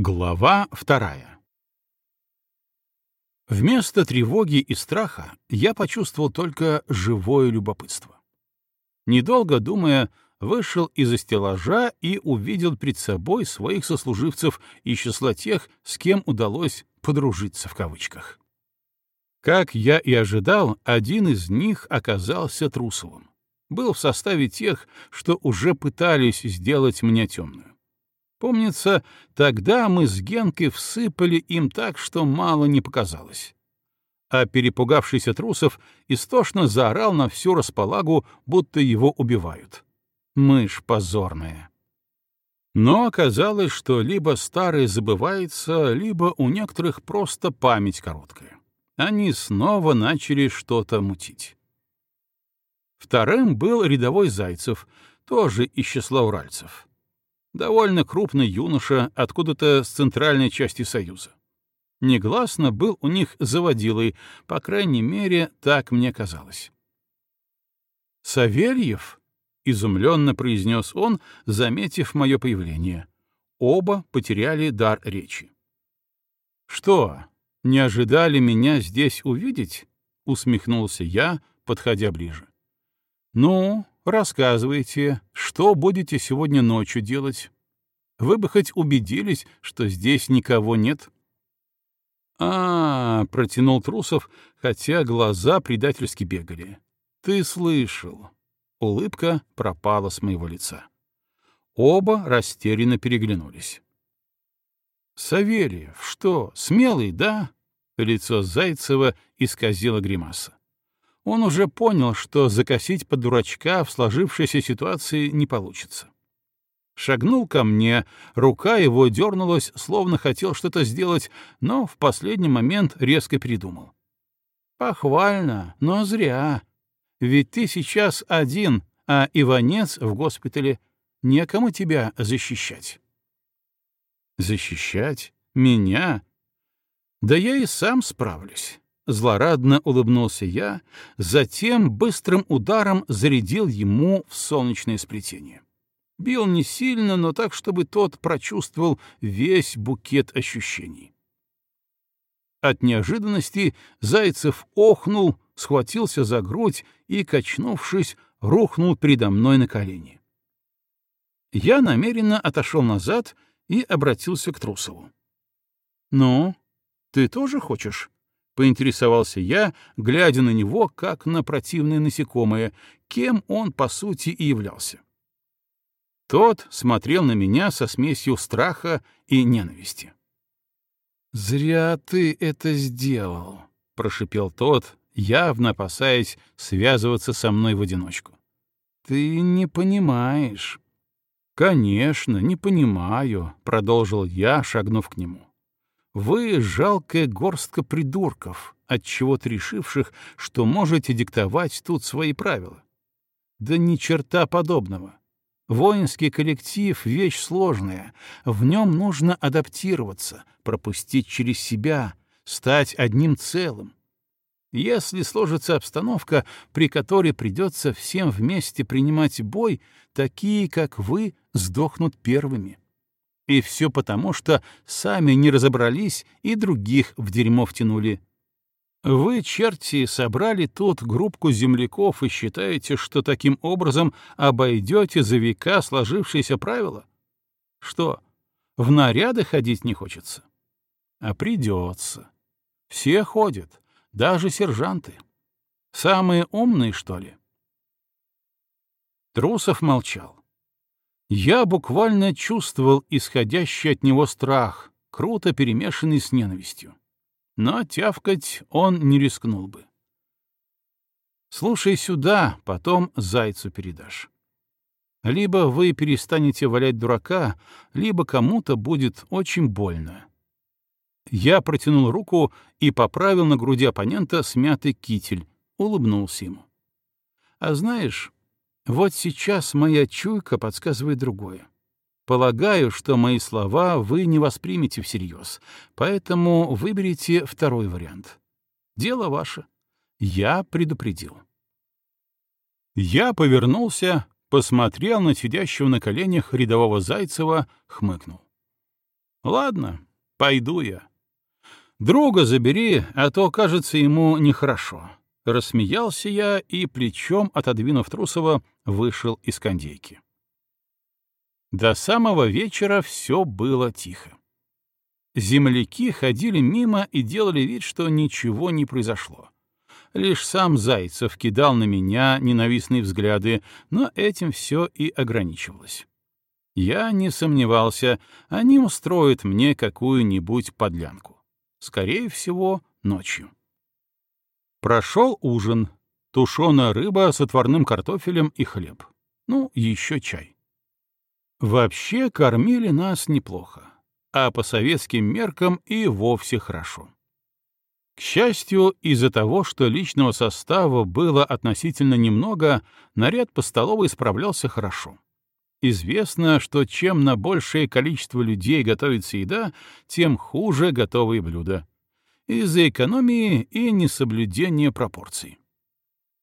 Глава вторая Вместо тревоги и страха я почувствовал только живое любопытство. Недолго думая, вышел из-за стеллажа и увидел перед собой своих сослуживцев из числа тех, с кем удалось «подружиться» в кавычках. Как я и ожидал, один из них оказался Трусовым. Был в составе тех, что уже пытались сделать меня темную. Помнится, тогда мы с Генкой всыпали им так, что мало не показалось. А перепугавшийся Трусов истошно заорал на всю располагу, будто его убивают. Мышь позорная. Но оказалось, что либо старое забывается, либо у некоторых просто память короткая. Они снова начали что-то мутить. Вторым был рядовой Зайцев, тоже из числа уральцев довольно крупный юноша откуда-то с центральной части Союза. Негласно был у них заводилой, по крайней мере, так мне казалось. «Савельев?» — изумленно произнес он, заметив мое появление. Оба потеряли дар речи. «Что, не ожидали меня здесь увидеть?» — усмехнулся я, подходя ближе. «Ну, Рассказывайте, что будете сегодня ночью делать? Вы бы хоть убедились, что здесь никого нет? А, -а, -а протянул Трусов, хотя глаза предательски бегали. Ты слышал. Улыбка пропала с моего лица. Оба растерянно переглянулись. Савельев, что, смелый, да? Лицо Зайцева исказило гримаса. Он уже понял, что закосить под дурачка в сложившейся ситуации не получится. Шагнул ко мне, рука его дернулась, словно хотел что-то сделать, но в последний момент резко передумал. «Похвально, но зря. Ведь ты сейчас один, а Иванец в госпитале. Некому тебя защищать». «Защищать? Меня? Да я и сам справлюсь». Злорадно улыбнулся я, затем быстрым ударом зарядил ему в солнечное сплетение. Бил не сильно, но так, чтобы тот прочувствовал весь букет ощущений. От неожиданности Зайцев охнул, схватился за грудь и, качнувшись, рухнул передо мной на колени. Я намеренно отошел назад и обратился к Трусову. «Ну, ты тоже хочешь?» Поинтересовался я, глядя на него, как на противное насекомое, кем он, по сути, и являлся. Тот смотрел на меня со смесью страха и ненависти. «Зря ты это сделал», — прошипел тот, явно опасаясь связываться со мной в одиночку. «Ты не понимаешь». «Конечно, не понимаю», — продолжил я, шагнув к нему. Вы — жалкая горстка придурков, от чего то решивших, что можете диктовать тут свои правила. Да ни черта подобного. Воинский коллектив — вещь сложная, в нем нужно адаптироваться, пропустить через себя, стать одним целым. Если сложится обстановка, при которой придется всем вместе принимать бой, такие, как вы, сдохнут первыми. И все потому, что сами не разобрались и других в дерьмо втянули. Вы, черти, собрали тут группку земляков и считаете, что таким образом обойдете за века сложившиеся правила? Что, в наряды ходить не хочется? А придется. Все ходят, даже сержанты. Самые умные, что ли? Трусов молчал. Я буквально чувствовал исходящий от него страх, круто перемешанный с ненавистью. Но тявкать он не рискнул бы. «Слушай сюда, потом зайцу передашь. Либо вы перестанете валять дурака, либо кому-то будет очень больно». Я протянул руку и поправил на груди оппонента смятый китель, улыбнулся ему. «А знаешь, вот сейчас моя чуйка подсказывает другое. Полагаю, что мои слова вы не воспримете всерьез, поэтому выберите второй вариант. Дело ваше. Я предупредил. Я повернулся, посмотрел на сидящего на коленях рядового Зайцева, хмыкнул. Ладно, пойду я. Друга забери, а то, кажется, ему нехорошо. Рассмеялся я и, плечом отодвинув Трусова, вышел из кондейки. До самого вечера все было тихо. Земляки ходили мимо и делали вид, что ничего не произошло. Лишь сам Зайцев кидал на меня ненавистные взгляды, но этим все и ограничивалось. Я не сомневался, они устроят мне какую-нибудь подлянку. Скорее всего, ночью. Прошел ужин. Тушеная рыба с отварным картофелем и хлеб. Ну, еще чай. Вообще кормили нас неплохо, а по советским меркам и вовсе хорошо. К счастью, из-за того, что личного состава было относительно немного, наряд по столовой справлялся хорошо. Известно, что чем на большее количество людей готовится еда, тем хуже готовые блюда. Из-за экономии и несоблюдения пропорций.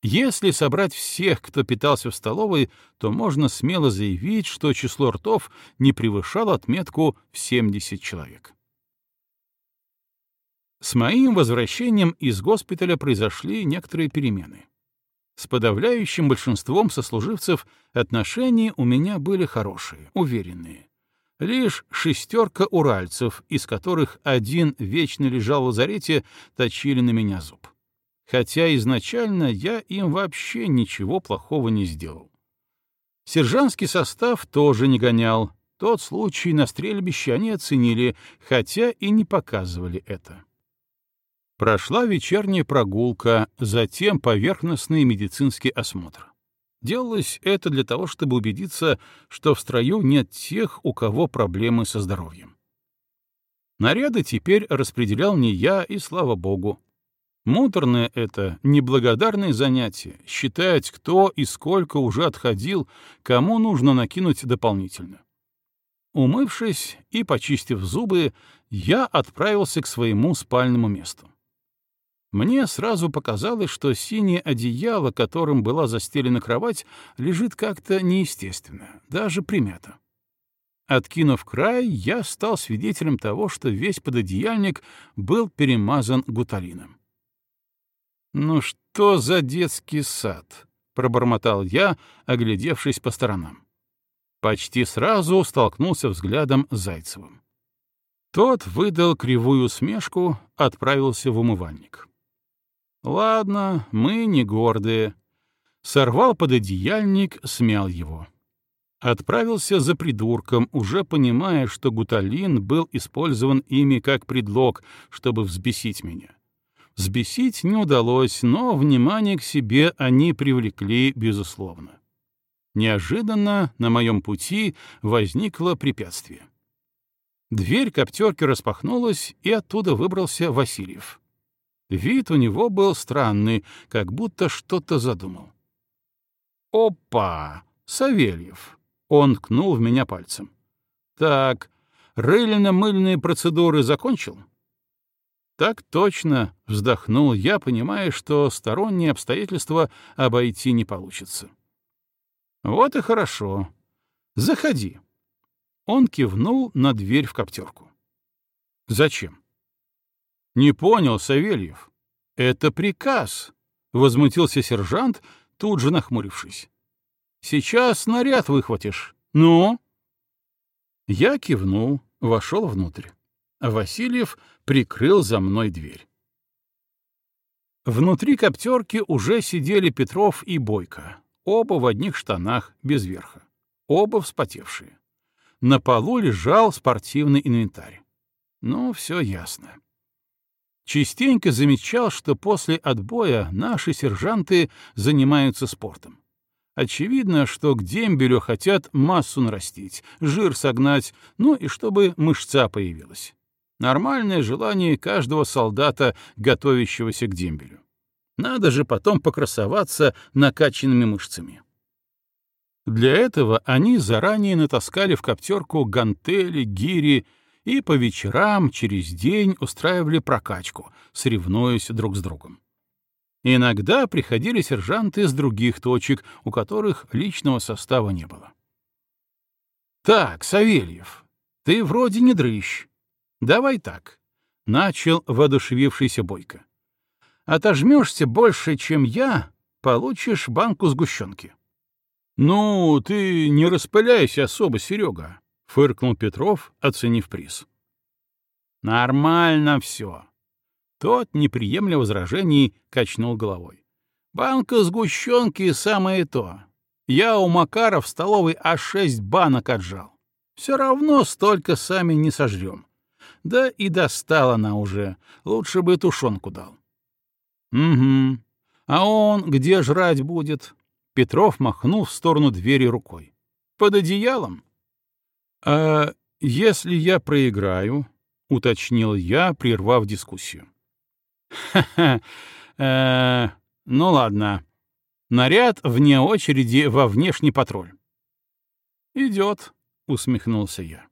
Если собрать всех, кто питался в столовой, то можно смело заявить, что число ртов не превышало отметку в 70 человек. С моим возвращением из госпиталя произошли некоторые перемены. С подавляющим большинством сослуживцев отношения у меня были хорошие, уверенные. Лишь шестерка уральцев, из которых один вечно лежал в лазарете, точили на меня зуб. Хотя изначально я им вообще ничего плохого не сделал. Сержантский состав тоже не гонял. Тот случай на стрельбище они оценили, хотя и не показывали это. Прошла вечерняя прогулка, затем поверхностный медицинский осмотр. Делалось это для того, чтобы убедиться, что в строю нет тех, у кого проблемы со здоровьем. Наряды теперь распределял не я, и слава богу. Муторное это, неблагодарное занятие — считать, кто и сколько уже отходил, кому нужно накинуть дополнительно. Умывшись и почистив зубы, я отправился к своему спальному месту. Мне сразу показалось, что синее одеяло, которым была застелена кровать, лежит как-то неестественно, даже примято. Откинув край, я стал свидетелем того, что весь пододеяльник был перемазан гуталином. «Ну что за детский сад?» — пробормотал я, оглядевшись по сторонам. Почти сразу столкнулся взглядом с Зайцевым. Тот выдал кривую усмешку, отправился в умывальник. Ладно, мы не гордые. Сорвал пододеяльник, смял его. Отправился за придурком, уже понимая, что гуталин был использован ими как предлог, чтобы взбесить меня. Взбесить не удалось, но внимание к себе они привлекли, безусловно. Неожиданно на моем пути возникло препятствие. Дверь коптерки распахнулась, и оттуда выбрался Васильев. Вид у него был странный, как будто что-то задумал. «Опа! Савельев!» — он ткнул в меня пальцем. «Так, рыльно-мыльные процедуры закончил?» «Так точно», — вздохнул я, понимая, что сторонние обстоятельства обойти не получится. «Вот и хорошо. Заходи». Он кивнул на дверь в коптерку. «Зачем?» «Не понял, Савельев. Это приказ», — возмутился сержант, тут же нахмурившись. «Сейчас наряд выхватишь. Ну?» Я кивнул, вошел внутрь. Васильев прикрыл за мной дверь. Внутри коптерки уже сидели Петров и Бойко, оба в одних штанах, без верха, оба вспотевшие. На полу лежал спортивный инвентарь. Ну, все ясно. Частенько замечал, что после отбоя наши сержанты занимаются спортом. Очевидно, что к дембелю хотят массу нарастить, жир согнать, ну и чтобы мышца появилась. Нормальное желание каждого солдата, готовящегося к дембелю. Надо же потом покрасоваться накачанными мышцами. Для этого они заранее натаскали в коптерку гантели, гири и по вечерам через день устраивали прокачку, соревнуясь друг с другом. Иногда приходили сержанты из других точек, у которых личного состава не было. «Так, Савельев, Ты вроде не дрыщ. Давай так. Начал воодушевившийся Бойко. Отожмешься больше, чем я, получишь банку сгущенки. Ну, ты не распыляйся особо, Серега, фыркнул Петров, оценив приз. Нормально все. Тот, не приемля возражений, качнул головой. Банка сгущенки — самое то. Я у Макара в столовой аж шесть банок отжал. Все равно столько сами не сожрем. Да и достала она уже. Лучше бы тушенку дал. Угу. А он где жрать будет? Петров махнул в сторону двери рукой. Под одеялом? А если я проиграю, уточнил я, прервав дискуссию. Ха-ха. Э, ну ладно. Наряд вне очереди во внешний патруль. Идет, усмехнулся я.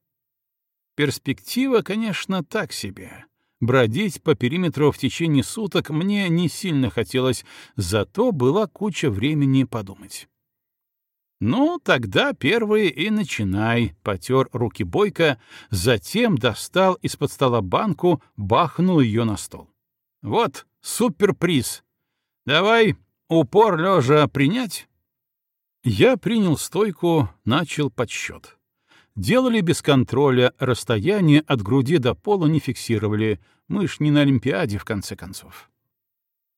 Перспектива, конечно, так себе. Бродить по периметру в течение суток мне не сильно хотелось, зато была куча времени подумать. «Ну, тогда первый и начинай», — потер руки Бойко, затем достал из-под стола банку, бахнул ее на стол. «Вот, суперприз. Давай упор лежа принять?» Я принял стойку, начал подсчет. Делали без контроля, расстояние от груди до пола не фиксировали, мы ж не на Олимпиаде, в конце концов.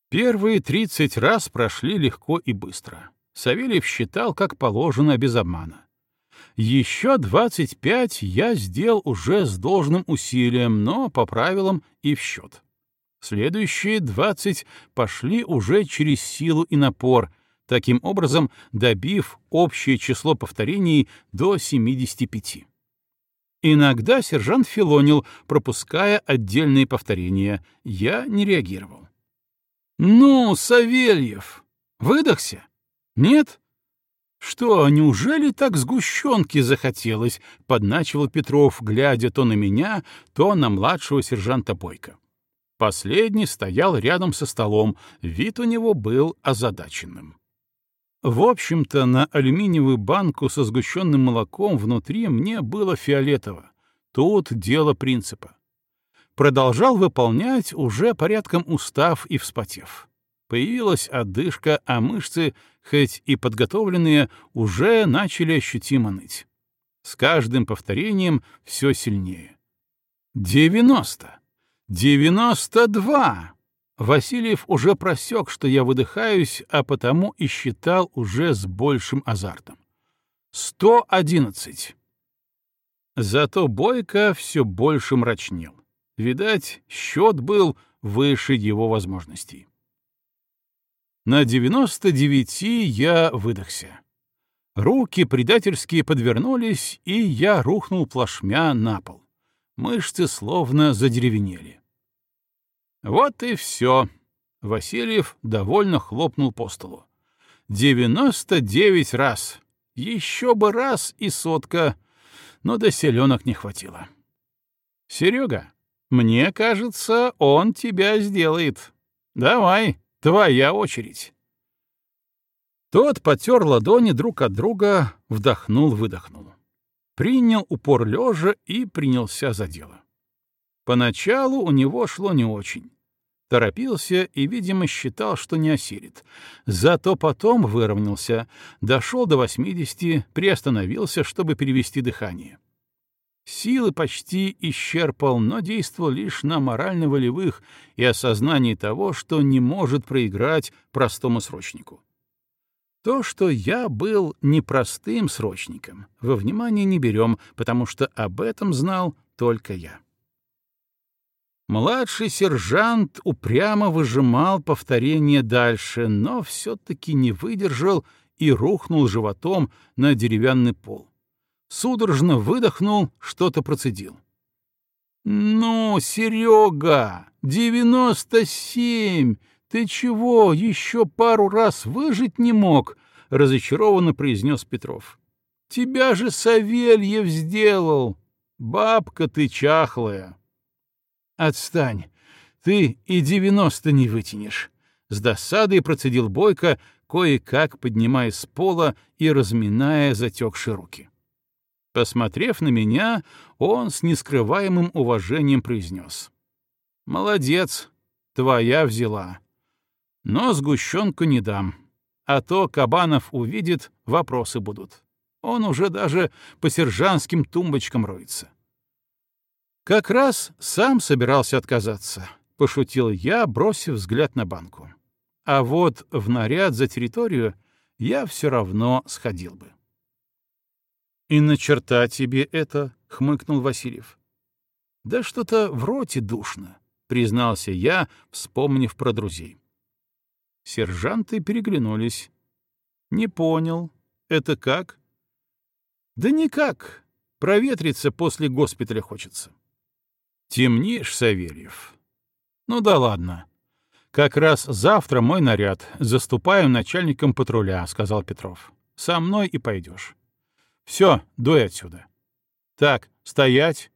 Первые тридцать раз прошли легко и быстро. Савельев считал, как положено, без обмана. Еще двадцать пять я сделал уже с должным усилием, но по правилам и в счет. Следующие двадцать пошли уже через силу и напор, таким образом добив общее число повторений до 75. Иногда сержант филонил, пропуская отдельные повторения. Я не реагировал. «Ну, Савельев, выдохся? Нет?» «Что, неужели так сгущенки захотелось?» — подначивал Петров, глядя то на меня, то на младшего сержанта Бойко. Последний стоял рядом со столом, вид у него был озадаченным. В общем-то, на алюминиевую банку со сгущенным молоком внутри мне было фиолетово. Тут дело принципа. Продолжал выполнять, уже порядком устав и вспотев. Появилась одышка, а мышцы, хоть и подготовленные, уже начали ощутимо ныть. С каждым повторением все сильнее. «Девяносто! Девяносто два!» Васильев уже просек, что я выдыхаюсь, а потому и считал уже с большим азартом. «Сто одиннадцать!» Зато Бойко все больше мрачнел. Видать, счет был выше его возможностей. На девяносто девяти я выдохся. Руки предательские подвернулись, и я рухнул плашмя на пол. Мышцы словно задеревенели. Вот и все. Васильев довольно хлопнул по столу. Девяносто девять раз. Еще бы раз и сотка. Но до селенок не хватило. Серега, мне кажется, он тебя сделает. Давай, твоя очередь. Тот потер ладони друг от друга, вдохнул-выдохнул. Принял упор лежа и принялся за дело. Поначалу у него шло не очень. Торопился и, видимо, считал, что не осилит. Зато потом выровнялся, дошел до 80, приостановился, чтобы перевести дыхание. Силы почти исчерпал, но действовал лишь на морально-волевых и осознании того, что не может проиграть простому срочнику. То, что я был непростым срочником, во внимание не берем, потому что об этом знал только я. Младший сержант упрямо выжимал повторение дальше, но все-таки не выдержал и рухнул животом на деревянный пол. Судорожно выдохнул, что-то процедил. «Ну, Серега, девяносто семь! Ты чего, еще пару раз выжить не мог?» — разочарованно произнес Петров. «Тебя же Савельев сделал! Бабка ты чахлая!» «Отстань! Ты и девяносто не вытянешь!» С досадой процедил Бойко, кое-как поднимая с пола и разминая затекшие руки. Посмотрев на меня, он с нескрываемым уважением произнес. «Молодец, твоя взяла. Но сгущенку не дам, а то Кабанов увидит, вопросы будут. Он уже даже по сержантским тумбочкам роется». «Как раз сам собирался отказаться», — пошутил я, бросив взгляд на банку. «А вот в наряд за территорию я все равно сходил бы». «И на черта тебе это?» — хмыкнул Васильев. «Да что-то в роте душно», — признался я, вспомнив про друзей. Сержанты переглянулись. «Не понял. Это как?» «Да никак. Проветриться после госпиталя хочется». «Темнишь, Савельев?» «Ну да ладно. Как раз завтра мой наряд. Заступаю начальником патруля», — сказал Петров. «Со мной и пойдешь». Все, дуй отсюда. Так, стоять.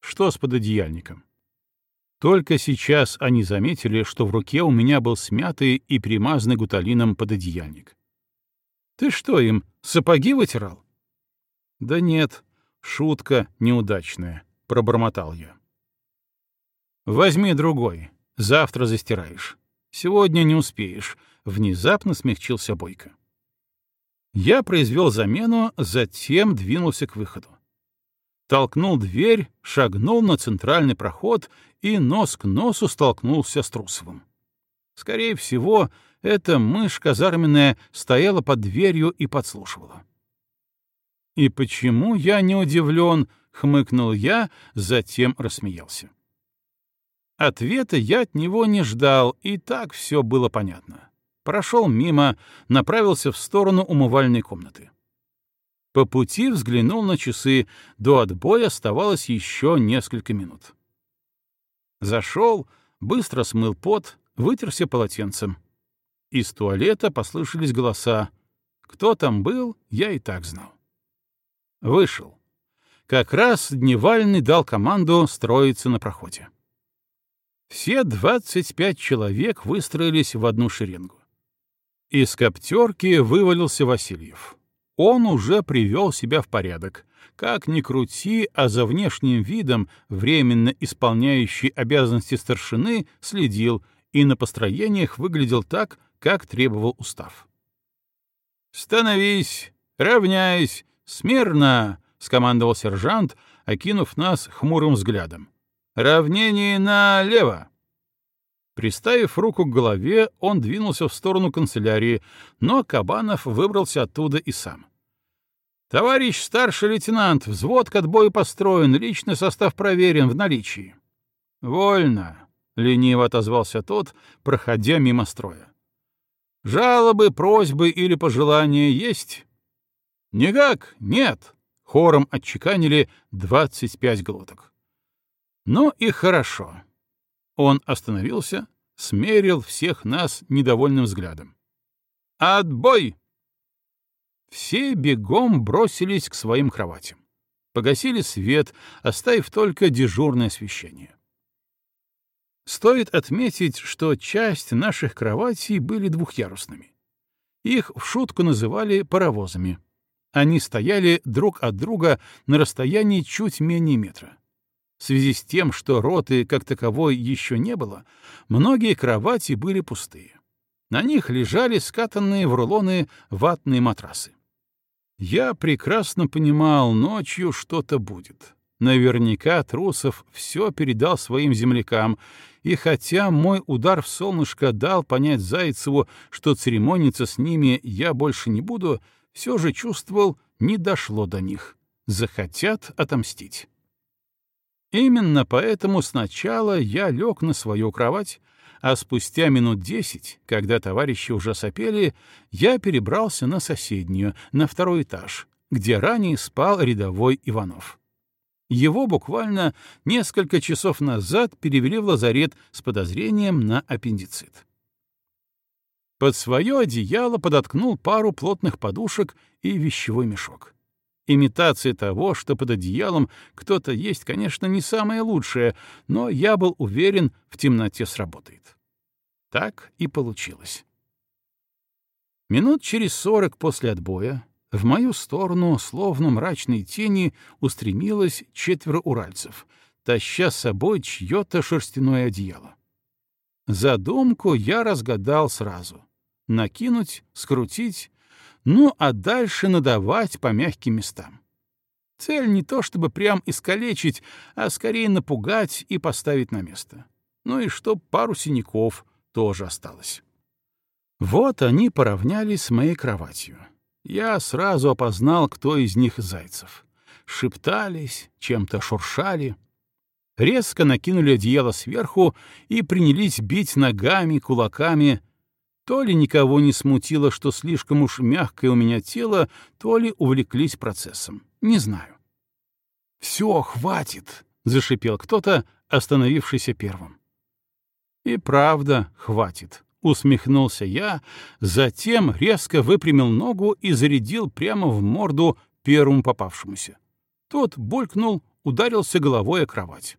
Что с пододеяльником? Только сейчас они заметили, что в руке у меня был смятый и примазанный гуталином пододеяльник. Ты что им, сапоги вытирал? Да нет, шутка неудачная, пробормотал я. Возьми другой, завтра застираешь. Сегодня не успеешь, внезапно смягчился Бойко. Я произвел замену, затем двинулся к выходу. Толкнул дверь, шагнул на центральный проход и нос к носу столкнулся с Трусовым. Скорее всего, эта мышь казарменная стояла под дверью и подслушивала. «И почему я не удивлен?» — хмыкнул я, затем рассмеялся. Ответа я от него не ждал, и так все было понятно прошел мимо, направился в сторону умывальной комнаты. По пути взглянул на часы, до отбоя оставалось еще несколько минут. Зашел, быстро смыл пот, вытерся полотенцем. Из туалета послышались голоса. Кто там был, я и так знал. Вышел. Как раз Дневальный дал команду строиться на проходе. Все двадцать пять человек выстроились в одну шеренгу. Из коптерки вывалился Васильев. Он уже привел себя в порядок. Как ни крути, а за внешним видом, временно исполняющий обязанности старшины, следил и на построениях выглядел так, как требовал устав. «Становись! Равняйсь! Смирно!» — скомандовал сержант, окинув нас хмурым взглядом. «Равнение налево!» Приставив руку к голове, он двинулся в сторону канцелярии, но Кабанов выбрался оттуда и сам. «Товарищ старший лейтенант, взвод к отбою построен, личный состав проверен в наличии». «Вольно», — лениво отозвался тот, проходя мимо строя. «Жалобы, просьбы или пожелания есть?» «Никак, нет», — хором отчеканили двадцать пять глоток. «Ну и хорошо». Он остановился, смерил всех нас недовольным взглядом. «Отбой!» Все бегом бросились к своим кроватям. Погасили свет, оставив только дежурное освещение. Стоит отметить, что часть наших кроватей были двухъярусными. Их в шутку называли паровозами. Они стояли друг от друга на расстоянии чуть менее метра. В связи с тем, что роты как таковой еще не было, многие кровати были пустые. На них лежали скатанные в рулоны ватные матрасы. Я прекрасно понимал, ночью что-то будет. Наверняка Трусов все передал своим землякам, и хотя мой удар в солнышко дал понять Зайцеву, что церемониться с ними я больше не буду, все же чувствовал, не дошло до них. Захотят отомстить. Именно поэтому сначала я лег на свою кровать, а спустя минут десять, когда товарищи уже сопели, я перебрался на соседнюю, на второй этаж, где ранее спал рядовой Иванов. Его буквально несколько часов назад перевели в лазарет с подозрением на аппендицит. Под свое одеяло подоткнул пару плотных подушек и вещевой мешок. Имитация того, что под одеялом кто-то есть, конечно, не самое лучшее, но я был уверен, в темноте сработает. Так и получилось. Минут через сорок после отбоя В мою сторону, словно мрачные тени, устремилось четверо уральцев, таща с собой чье-то шерстяное одеяло. Задумку я разгадал сразу. Накинуть, скрутить, ну а дальше надавать по мягким местам. Цель не то чтобы прям искалечить, а скорее напугать и поставить на место. Ну и чтоб пару синяков тоже осталось. Вот они поравнялись с моей кроватью. Я сразу опознал, кто из них зайцев. Шептались, чем-то шуршали. Резко накинули одеяло сверху и принялись бить ногами, кулаками. То ли никого не смутило, что слишком уж мягкое у меня тело, то ли увлеклись процессом. Не знаю. «Все, хватит!» — зашипел кто-то, остановившийся первым. «И правда, хватит», — усмехнулся я, затем резко выпрямил ногу и зарядил прямо в морду первому попавшемуся. Тот булькнул, ударился головой о кровать.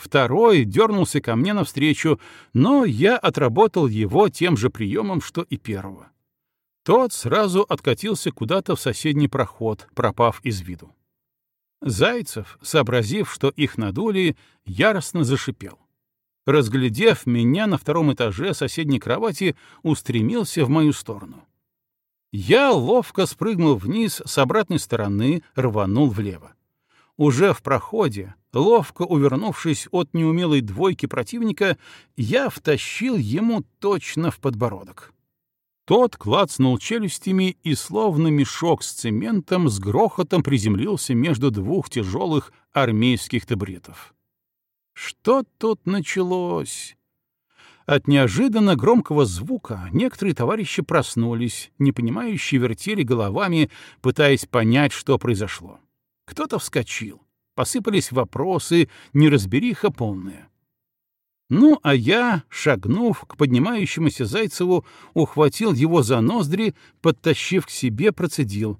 Второй дернулся ко мне навстречу, но я отработал его тем же приемом, что и первого. Тот сразу откатился куда-то в соседний проход, пропав из виду. Зайцев, сообразив, что их надули, яростно зашипел. Разглядев меня на втором этаже соседней кровати, устремился в мою сторону. Я ловко спрыгнул вниз с обратной стороны, рванул влево. Уже в проходе, ловко увернувшись от неумелой двойки противника, я втащил ему точно в подбородок. Тот клацнул челюстями и, словно мешок с цементом, с грохотом приземлился между двух тяжелых армейских табуретов. Что тут началось? От неожиданно громкого звука некоторые товарищи проснулись, непонимающие вертели головами, пытаясь понять, что произошло. Кто-то вскочил. Посыпались вопросы, неразбериха полная. Ну, а я, шагнув к поднимающемуся Зайцеву, ухватил его за ноздри, подтащив к себе, процедил.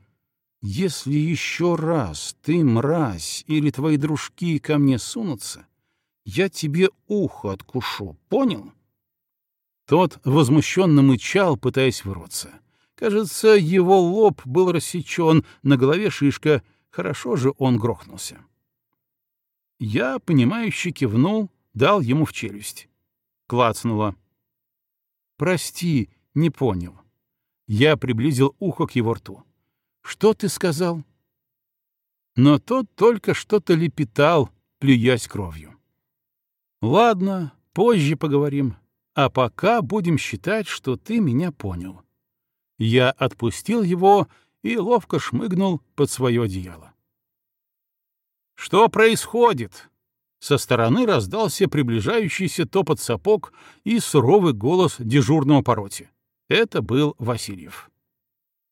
«Если еще раз ты, мразь, или твои дружки ко мне сунутся, я тебе ухо откушу, понял?» Тот возмущенно мычал, пытаясь вырваться. Кажется, его лоб был рассечен, на голове шишка. Хорошо же он грохнулся. Я, понимающе кивнул, дал ему в челюсть. Клацнуло. «Прости, не понял». Я приблизил ухо к его рту. «Что ты сказал?» Но тот только что-то лепетал, плюясь кровью. «Ладно, позже поговорим, а пока будем считать, что ты меня понял». Я отпустил его и ловко шмыгнул под свое одеяло. «Что происходит?» Со стороны раздался приближающийся топот сапог и суровый голос дежурного по роте. Это был Васильев.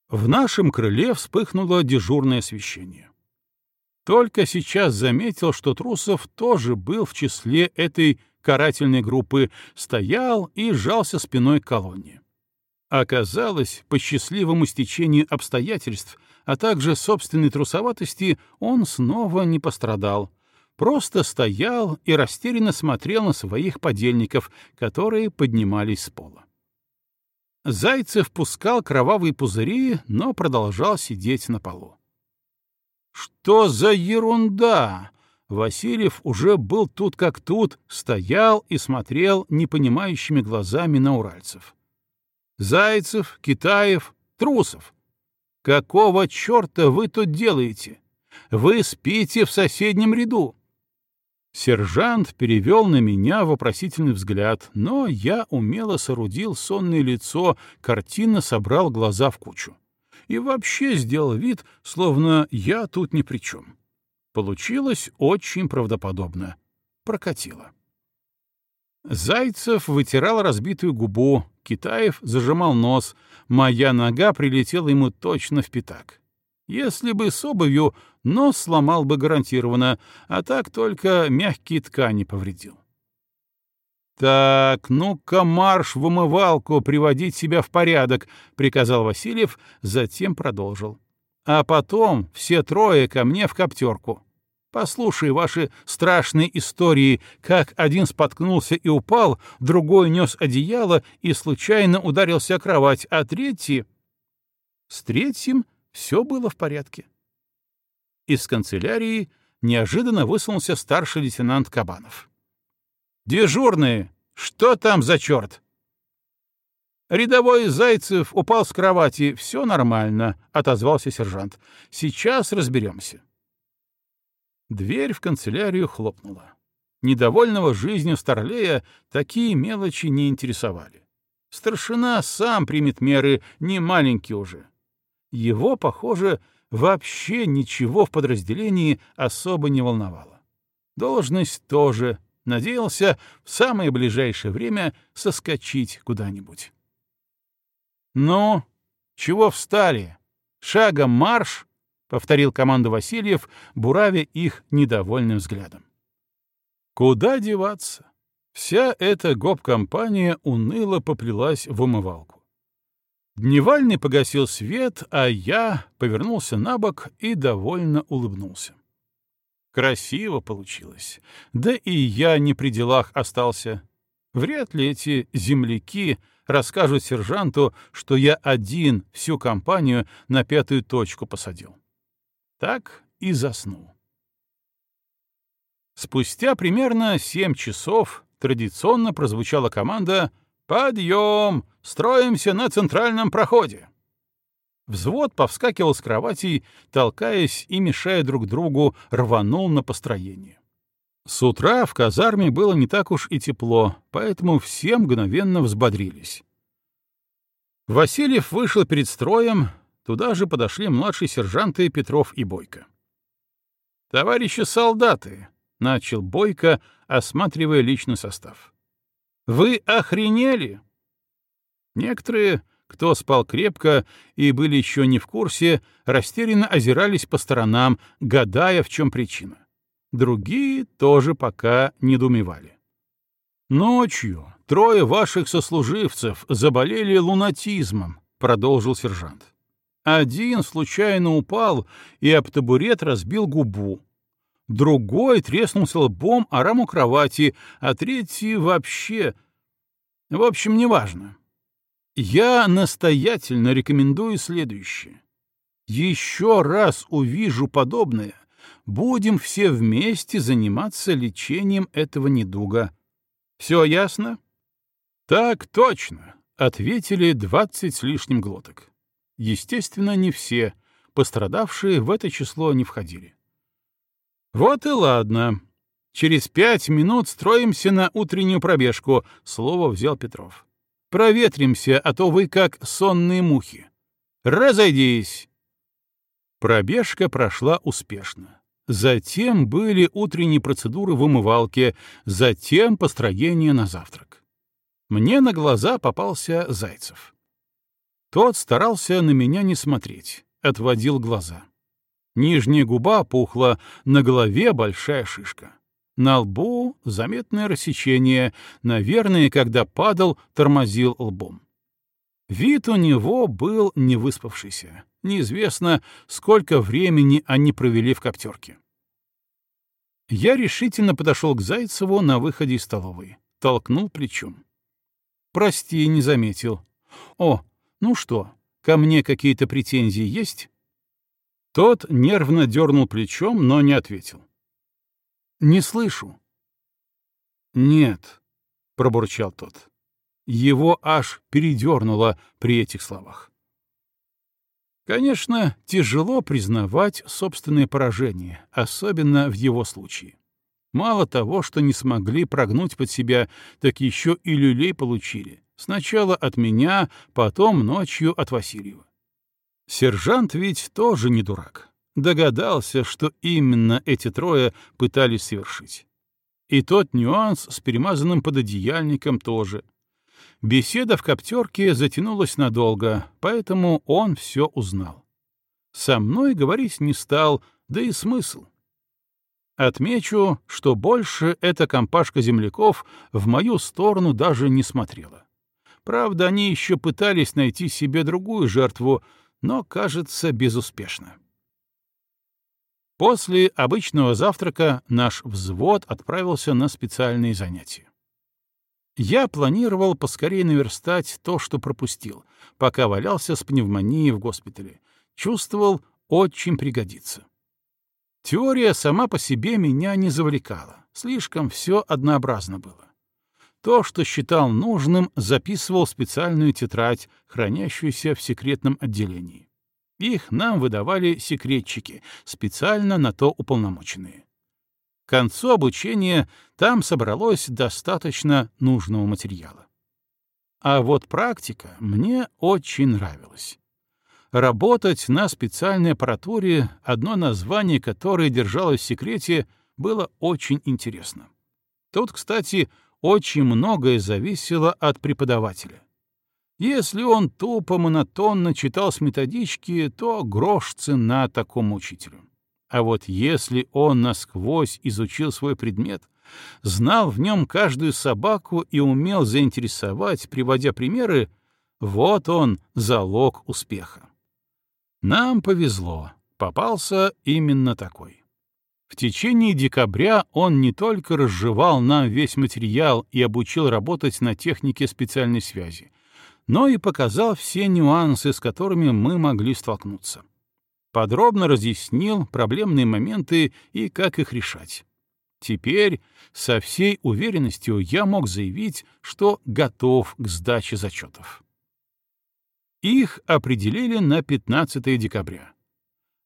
В нашем крыле вспыхнуло дежурное освещение. Только сейчас заметил, что Трусов тоже был в числе этой карательной группы, стоял и сжался спиной к колонне. Оказалось, по счастливому стечению обстоятельств, а также собственной трусоватости, он снова не пострадал — просто стоял и растерянно смотрел на своих подельников, которые поднимались с пола. Зайцев пускал кровавые пузыри, но продолжал сидеть на полу. «Что за ерунда?» Васильев уже был тут как тут, стоял и смотрел непонимающими глазами на уральцев. «Зайцев, Китаев, Трусов! Какого черта вы тут делаете? Вы спите в соседнем ряду!» Сержант перевел на меня вопросительный взгляд, но я умело соорудил сонное лицо, картинно собрал глаза в кучу. И вообще сделал вид, словно я тут ни при чем. Получилось очень правдоподобно. Прокатило. Зайцев вытирал разбитую губу, Китаев зажимал нос, моя нога прилетела ему точно в пятак. Если бы с обувью, нос сломал бы гарантированно, а так только мягкие ткани повредил. «Так, ну-ка марш в умывалку, приводить себя в порядок», — приказал Васильев, затем продолжил. «А потом все трое ко мне в коптерку. Послушай ваши страшные истории, как один споткнулся и упал, другой нес одеяло и случайно ударился о кровать, а третий...» С третьим все было в порядке. Из канцелярии неожиданно высунулся старший лейтенант Кабанов. «Дежурные, что там за черт?» «Рядовой Зайцев упал с кровати. Все нормально», — отозвался сержант. «Сейчас разберемся». Дверь в канцелярию хлопнула. Недовольного жизнью Старлея такие мелочи не интересовали. Старшина сам примет меры, не маленький уже. Его, похоже, вообще ничего в подразделении особо не волновало. Должность тоже. Надеялся в самое ближайшее время соскочить куда-нибудь. «Ну, чего встали? Шагом марш!» — повторил команду Васильев, буравя их недовольным взглядом. Куда деваться? Вся эта гоп-компания уныло поплелась в умывалку. Дневальный погасил свет, а я повернулся на бок и довольно улыбнулся. Красиво получилось. Да и я не при делах остался. Вряд ли эти земляки расскажут сержанту, что я один всю компанию на пятую точку посадил. Так и заснул. Спустя примерно семь часов традиционно прозвучала команда «Подъем! Строимся на центральном проходе!» Взвод повскакивал с кроватей, толкаясь и мешая друг другу, рванул на построение. С утра в казарме было не так уж и тепло, поэтому все мгновенно взбодрились. Васильев вышел перед строем, туда же подошли младшие сержанты Петров и Бойко. «Товарищи солдаты!» — начал Бойко, осматривая личный состав. «Вы охренели?» Некоторые кто спал крепко и были еще не в курсе, растерянно озирались по сторонам, гадая, в чем причина. Другие тоже пока недоумевали. «Ночью трое ваших сослуживцев заболели лунатизмом», — продолжил сержант. «Один случайно упал и об табурет разбил губу. Другой треснулся лбом о раму кровати, а третий вообще... В общем, неважно. Я настоятельно рекомендую следующее. Еще раз увижу подобное, будем все вместе заниматься лечением этого недуга. Все ясно? Так точно, ответили двадцать с лишним глоток. Естественно, не все, пострадавшие в это число не входили. Вот и ладно. Через пять минут строимся на утреннюю пробежку, слово взял Петров. Проветримся, а то вы как сонные мухи. Разойдись!» Пробежка прошла успешно. Затем были утренние процедуры в умывалке, затем построение на завтрак. Мне на глаза попался Зайцев. Тот старался на меня не смотреть, отводил глаза. Нижняя губа пухла, на голове большая шишка. На лбу заметное рассечение, наверное, когда падал, тормозил лбом. Вид у него был невыспавшийся. Неизвестно, сколько времени они провели в коптерке. Я решительно подошел к Зайцеву на выходе из столовой. Толкнул плечом. «Прости, не заметил. О, ну что, ко мне какие-то претензии есть?» Тот нервно дернул плечом, но не ответил. Не слышу. Нет, пробурчал тот. Его аж передернуло при этих словах. Конечно, тяжело признавать собственное поражение, особенно в его случае. Мало того, что не смогли прогнуть под себя, так еще и люлей получили. Сначала от меня, потом ночью от Васильева. Сержант ведь тоже не дурак догадался, что именно эти трое пытались совершить. И тот нюанс с перемазанным пододеяльником тоже. Беседа в коптерке затянулась надолго, поэтому он все узнал. Со мной говорить не стал, да и смысл. Отмечу, что больше эта компашка земляков в мою сторону даже не смотрела. Правда, они еще пытались найти себе другую жертву, но, кажется, безуспешно. После обычного завтрака наш взвод отправился на специальные занятия. Я планировал поскорее наверстать то, что пропустил, пока валялся с пневмонией в госпитале. Чувствовал, очень пригодится. Теория сама по себе меня не завлекала, слишком все однообразно было. То, что считал нужным, записывал в специальную тетрадь, хранящуюся в секретном отделении. Их нам выдавали секретчики, специально на то уполномоченные. К концу обучения там собралось достаточно нужного материала. А вот практика мне очень нравилась. Работать на специальной аппаратуре, одно название которой держалось в секрете, было очень интересно. Тут, кстати, очень многое зависело от преподавателя. Если он тупо, монотонно читал с методички, то грош цена такому учителю. А вот если он насквозь изучил свой предмет, знал в нем каждую собаку и умел заинтересовать, приводя примеры, вот он залог успеха. Нам повезло, попался именно такой. В течение декабря он не только разжевал нам весь материал и обучил работать на технике специальной связи, но и показал все нюансы, с которыми мы могли столкнуться. Подробно разъяснил проблемные моменты и как их решать. Теперь со всей уверенностью я мог заявить, что готов к сдаче зачетов. Их определили на 15 декабря.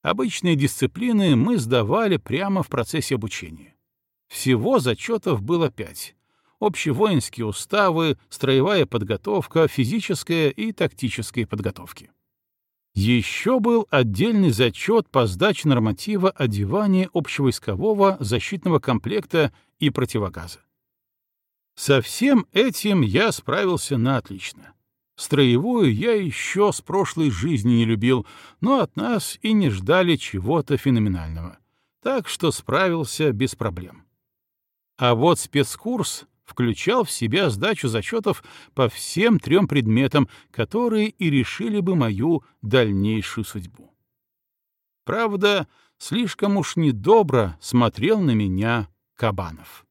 Обычные дисциплины мы сдавали прямо в процессе обучения. Всего зачетов было пять. Общевоинские уставы, строевая подготовка, физическая и тактическая подготовки. Еще был отдельный зачет по сдаче норматива одевания общевойскового защитного комплекта и противогаза. Со всем этим я справился на отлично. Строевую я еще с прошлой жизни не любил, но от нас и не ждали чего-то феноменального. Так что справился без проблем. А вот спецкурс включал в себя сдачу зачетов по всем трем предметам, которые и решили бы мою дальнейшую судьбу. Правда, слишком уж недобро смотрел на меня Кабанов.